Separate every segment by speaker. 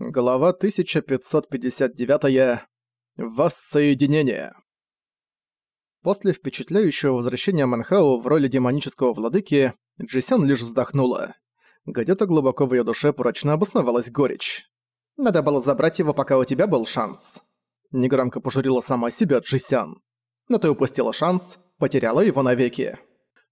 Speaker 1: Глава 1559. Воссоединение. После впечатляющего возвращения Манхау в роли демонического владыки, Джисян лишь вздохнула. Где-то глубоко в её душе прочно обосновалась горечь. «Надо было забрать его, пока у тебя был шанс». Негромко пожурила сама себя Джисян. «Но ты упустила шанс, потеряла его навеки».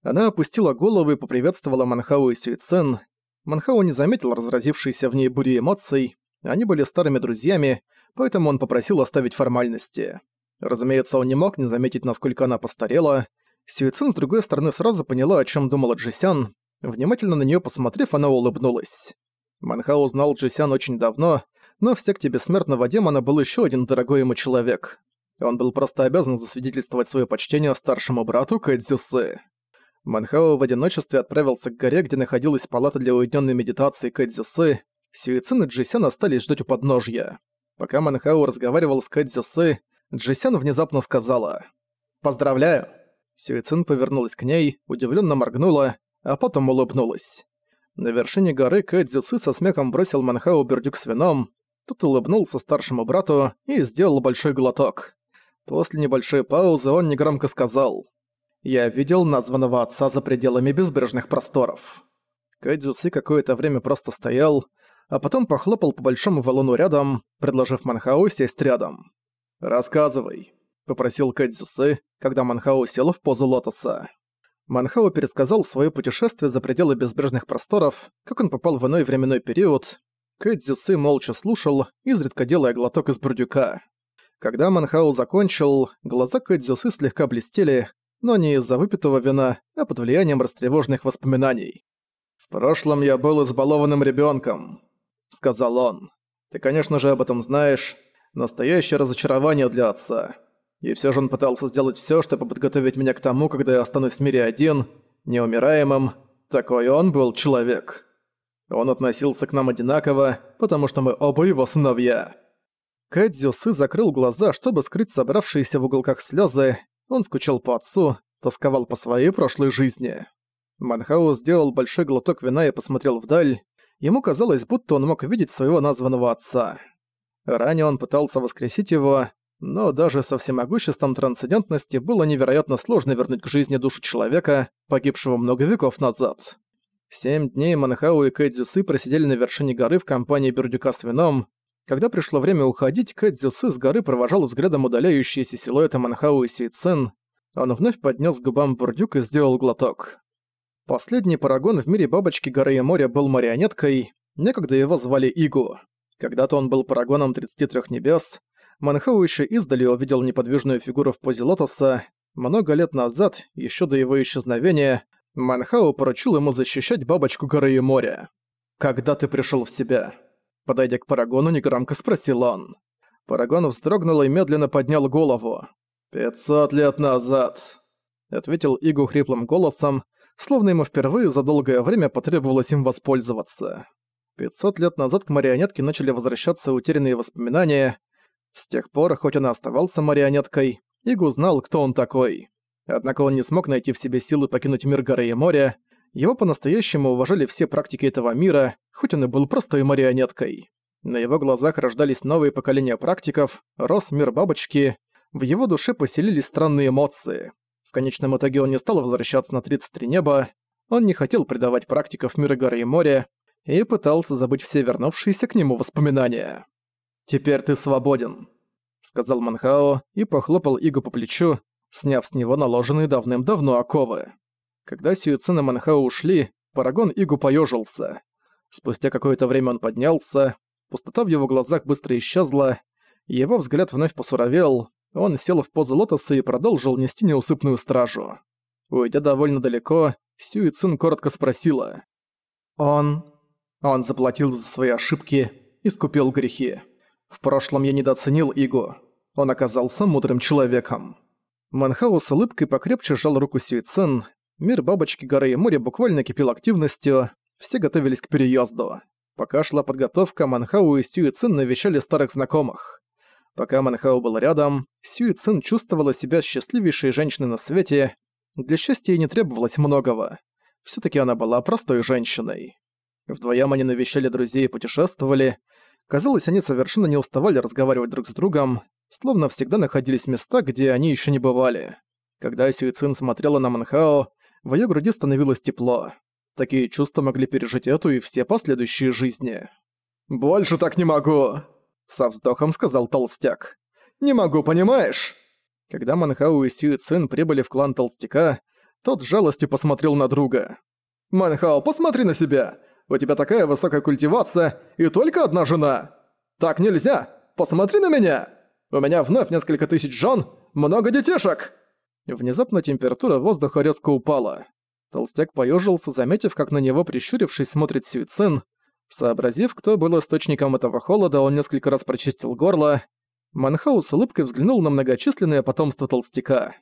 Speaker 1: Она опустила голову и поприветствовала Манхау и Сюицен. Манхау не заметил разразившейся в ней бури эмоций, они были старыми друзьями, поэтому он попросил оставить формальности. Разумеется, он не мог не заметить, насколько она постарела. Сюицин, с другой стороны, сразу поняла, о чем думала Джисян. Внимательно на нее посмотрев, она улыбнулась. Манхау знал Джисян очень давно, но в секте Бессмертного Демона был еще один дорогой ему человек. Он был просто обязан засвидетельствовать свое почтение старшему брату Кэдзюсы. Манхао в одиночестве отправился к горе, где находилась палата для уединенной медитации Кэдзюсы, Сюицин и Джисян остались ждать у подножья. Пока Манхау разговаривал с Кэдзюсы, Джисян внезапно сказала «Поздравляю». Сюицин повернулась к ней, удивленно моргнула, а потом улыбнулась. На вершине горы Кэдзюсы со смехом бросил Манхау бердюк с вином, Тот улыбнулся старшему брату и сделал большой глоток. После небольшой паузы он негромко сказал «Я видел названного отца за пределами безбрежных просторов». Кэдзюсы какое-то время просто стоял, а потом похлопал по большому валуну рядом, предложив Манхау сесть рядом. «Рассказывай», — попросил Кэдзюсы, когда Манхау сел в позу лотоса. Манхау пересказал свое путешествие за пределы безбрежных просторов, как он попал в иной временной период. Кэдзюсы молча слушал, изредка делая глоток из бурдюка. Когда Манхау закончил, глаза Кэдзюсы слегка блестели, но не из-за выпитого вина, а под влиянием растревоженных воспоминаний. «В прошлом я был избалованным ребенком. — сказал он. «Ты, конечно же, об этом знаешь. Настоящее разочарование для отца. И все же он пытался сделать все, чтобы подготовить меня к тому, когда я останусь в мире один, неумираемым. Такой он был человек. Он относился к нам одинаково, потому что мы оба его сыновья». Кэдзюсы закрыл глаза, чтобы скрыть собравшиеся в уголках слезы. Он скучал по отцу, тосковал по своей прошлой жизни. Манхау сделал большой глоток вина и посмотрел вдаль. Ему казалось, будто он мог видеть своего названного отца. Ранее он пытался воскресить его, но даже со всемогуществом трансцендентности было невероятно сложно вернуть к жизни душу человека, погибшего много веков назад. Семь дней Манхау и Кэдзюсы просидели на вершине горы в компании Бердюка с вином. Когда пришло время уходить, Кэдзюсы с горы провожал взглядом удаляющиеся силуэты Манхау и Сюйцен. Он вновь поднес к губам бурдюк и сделал глоток. Последний парагон в мире бабочки горы и моря был марионеткой, некогда его звали Игу. Когда-то он был парагоном 33 небес, Манхау еще издали увидел неподвижную фигуру в позе лотоса. Много лет назад, еще до его исчезновения, Манхау поручил ему защищать бабочку горы и моря. «Когда ты пришел в себя?» Подойдя к Парагону, негромко спросил он. Парагон вздрогнул и медленно поднял голову. «Пятьсот лет назад», — ответил Игу хриплым голосом, словно ему впервые за долгое время потребовалось им воспользоваться. 500 лет назад к марионетке начали возвращаться утерянные воспоминания. С тех пор, хоть он и оставался марионеткой, Игу знал, кто он такой. Однако он не смог найти в себе силы покинуть мир горы и моря. Его по-настоящему уважали все практики этого мира, хоть он и был простой марионеткой. На его глазах рождались новые поколения практиков, рос мир бабочки, в его душе поселились странные эмоции. Конечном итоге он не стал возвращаться на 33 неба, он не хотел предавать практиков мира горы и моря и пытался забыть все вернувшиеся к нему воспоминания. «Теперь ты свободен», — сказал Манхао и похлопал Игу по плечу, сняв с него наложенные давным-давно оковы. Когда Сюицин и Манхао ушли, Парагон Игу поежился. Спустя какое-то время он поднялся, пустота в его глазах быстро исчезла, его взгляд вновь посуровел, он сел в позу лотоса и продолжил нести неусыпную стражу. Уйдя довольно далеко, Сюи Цин коротко спросила. «Он... он заплатил за свои ошибки, и искупил грехи. В прошлом я недооценил Игу. Он оказался мудрым человеком». Манхау с улыбкой покрепче сжал руку Сюи Цин. Мир бабочки горы и моря буквально кипел активностью, все готовились к переезду. Пока шла подготовка, Манхау и Сюи Цин навещали старых знакомых. Пока Манхао был рядом, Сюи Цин чувствовала себя счастливейшей женщиной на свете. Для счастья ей не требовалось многого. все таки она была простой женщиной. Вдвоем они навещали друзей и путешествовали. Казалось, они совершенно не уставали разговаривать друг с другом, словно всегда находились в местах, где они еще не бывали. Когда Сюицин смотрела на Манхао, в её груди становилось тепло. Такие чувства могли пережить эту и все последующие жизни. «Больше так не могу!» — со вздохом сказал Толстяк. «Не могу, понимаешь?» Когда Манхау и Сюицин прибыли в клан Толстяка, тот с жалостью посмотрел на друга. «Манхао, посмотри на себя! У тебя такая высокая культивация и только одна жена! Так нельзя! Посмотри на меня! У меня вновь несколько тысяч жен, много детишек!» Внезапно температура воздуха резко упала. Толстяк поёжился, заметив, как на него, прищурившись, смотрит Сюицин. Сообразив, кто был источником этого холода, он несколько раз прочистил горло. Манхау с улыбкой взглянул на многочисленное потомство толстяка.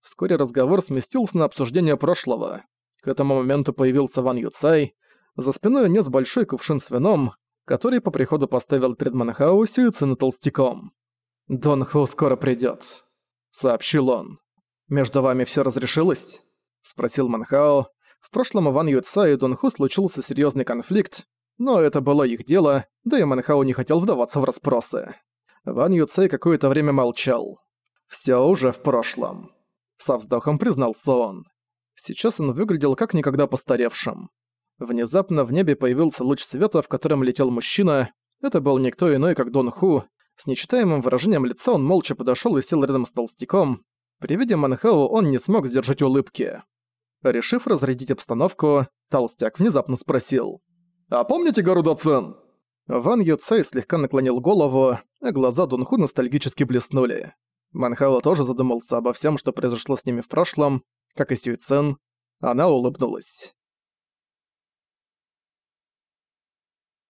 Speaker 1: Вскоре разговор сместился на обсуждение прошлого. К этому моменту появился Ван Юцай. За спиной нес большой кувшин с вином, который по приходу поставил перед Манхау Сюицин толстяком. «Дон Ху скоро придёт», — сообщил он. «Между вами всё разрешилось?» — спросил Манхао. В прошлом у Ван Юца и Дон Ху случился серьёзный конфликт, но это было их дело, да и Манхао не хотел вдаваться в расспросы. Ван Юцей какое-то время молчал. «Всё уже в прошлом», — со вздохом признался он. Сейчас он выглядел как никогда постаревшим. Внезапно в небе появился луч света, в котором летел мужчина. Это был никто иной, как Дон Ху. С нечитаемым выражением лица он молча подошёл и сел рядом с толстяком. При виде Манхау он не смог сдержать улыбки. Решив разрядить обстановку, толстяк внезапно спросил. «А помните гору Доцен?» Ван Юцай слегка наклонил голову, а глаза Дунху ностальгически блеснули. Манхао тоже задумался обо всем, что произошло с ними в прошлом, как и Сюйцен. Она улыбнулась.